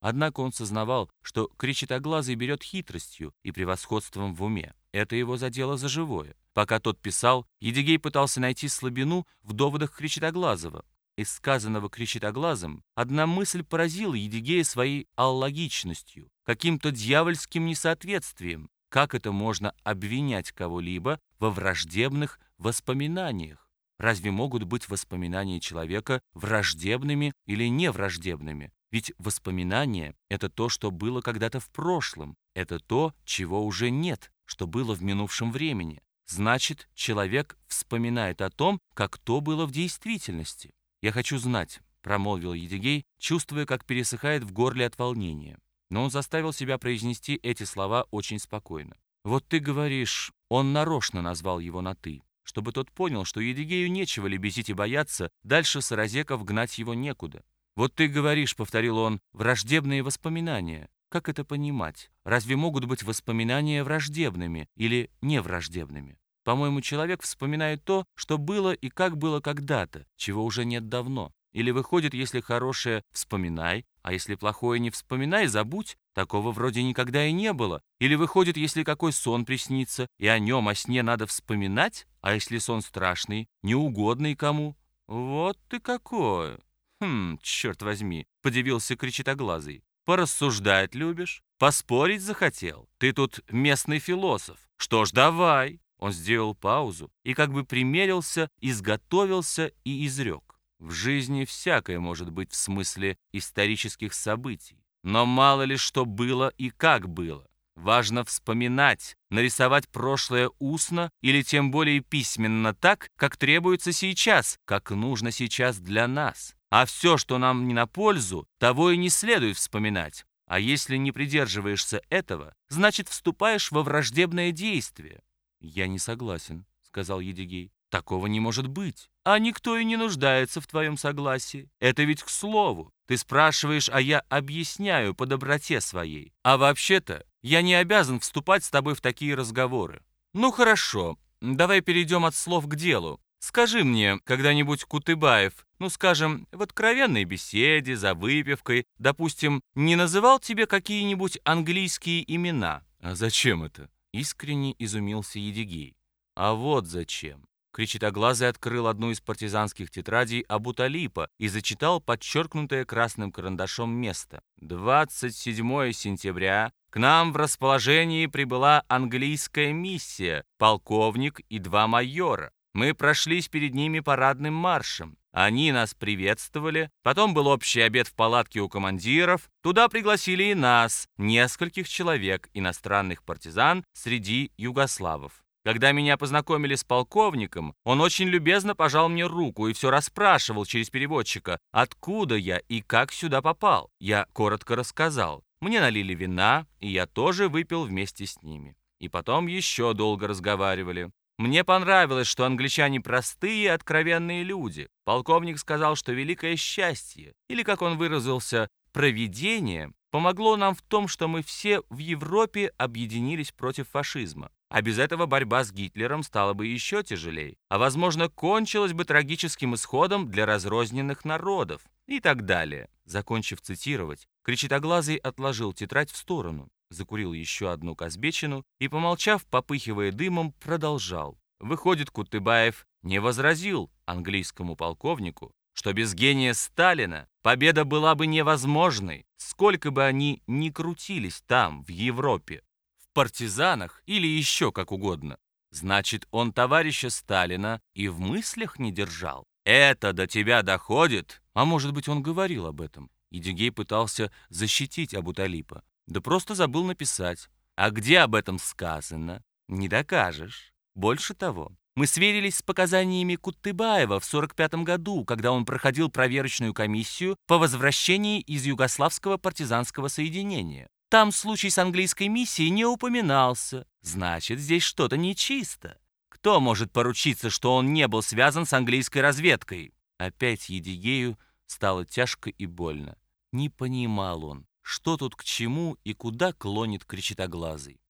Однако он сознавал, что кричитоглазый берет хитростью и превосходством в уме. Это его задело за живое. Пока тот писал, Едигей пытался найти слабину в доводах Кричитоглазого. Из сказанного Кричитоглазом одна мысль поразила Едигея своей аллогичностью, каким-то дьявольским несоответствием. Как это можно обвинять кого-либо во враждебных воспоминаниях? Разве могут быть воспоминания человека враждебными или невраждебными? Ведь воспоминание — это то, что было когда-то в прошлом, это то, чего уже нет, что было в минувшем времени. Значит, человек вспоминает о том, как то было в действительности. «Я хочу знать», — промолвил Едигей, чувствуя, как пересыхает в горле от волнения. Но он заставил себя произнести эти слова очень спокойно. «Вот ты говоришь, он нарочно назвал его на «ты», чтобы тот понял, что Едигею нечего лебезить и бояться, дальше Саразеков гнать его некуда. «Вот ты говоришь», — повторил он, — «враждебные воспоминания. Как это понимать? Разве могут быть воспоминания враждебными или невраждебными? По-моему, человек вспоминает то, что было и как было когда-то, чего уже нет давно. Или выходит, если хорошее – вспоминай, а если плохое не вспоминай, забудь. Такого вроде никогда и не было. Или выходит, если какой сон приснится, и о нем, о сне надо вспоминать, а если сон страшный, неугодный кому? Вот ты какой! «Хм, черт возьми!» — подивился кричитоглазый. «Порассуждать любишь? Поспорить захотел? Ты тут местный философ. Что ж, давай!» Он сделал паузу и как бы примерился, изготовился и изрек. В жизни всякое может быть в смысле исторических событий. Но мало ли что было и как было. Важно вспоминать, нарисовать прошлое устно или тем более письменно так, как требуется сейчас, как нужно сейчас для нас. А все, что нам не на пользу, того и не следует вспоминать. А если не придерживаешься этого, значит, вступаешь во враждебное действие. «Я не согласен», — сказал Едигей. «Такого не может быть. А никто и не нуждается в твоем согласии. Это ведь к слову. Ты спрашиваешь, а я объясняю по доброте своей. А вообще-то я не обязан вступать с тобой в такие разговоры. Ну хорошо, давай перейдем от слов к делу. Скажи мне когда-нибудь, Кутыбаев, ну, скажем, в откровенной беседе, за выпивкой, допустим, не называл тебе какие-нибудь английские имена? А зачем это? Искренне изумился Едигей. А вот зачем. Кричитоглазый открыл одну из партизанских тетрадей Абуталипа и зачитал подчеркнутое красным карандашом место. 27 сентября к нам в расположении прибыла английская миссия, полковник и два майора. Мы прошлись перед ними парадным маршем. Они нас приветствовали, потом был общий обед в палатке у командиров, туда пригласили и нас, нескольких человек, иностранных партизан среди югославов. Когда меня познакомили с полковником, он очень любезно пожал мне руку и все расспрашивал через переводчика, откуда я и как сюда попал. Я коротко рассказал. Мне налили вина, и я тоже выпил вместе с ними. И потом еще долго разговаривали. Мне понравилось, что англичане простые, откровенные люди. Полковник сказал, что великое счастье, или, как он выразился, провидение, помогло нам в том, что мы все в Европе объединились против фашизма. А без этого борьба с Гитлером стала бы еще тяжелее, а, возможно, кончилась бы трагическим исходом для разрозненных народов и так далее. Закончив цитировать, Кричитоглазый отложил тетрадь в сторону закурил еще одну казбечину и, помолчав, попыхивая дымом, продолжал. Выходит, Кутыбаев не возразил английскому полковнику, что без гения Сталина победа была бы невозможной, сколько бы они ни крутились там, в Европе, в партизанах или еще как угодно. Значит, он товарища Сталина и в мыслях не держал. Это до тебя доходит? А может быть, он говорил об этом? Едигей пытался защитить Абуталипа. Да просто забыл написать. А где об этом сказано? Не докажешь. Больше того, мы сверились с показаниями Кутыбаева в 45 году, когда он проходил проверочную комиссию по возвращении из Югославского партизанского соединения. Там случай с английской миссией не упоминался. Значит, здесь что-то нечисто. Кто может поручиться, что он не был связан с английской разведкой? Опять Едигею стало тяжко и больно. Не понимал он, что тут к чему и куда клонит кричитоглазый.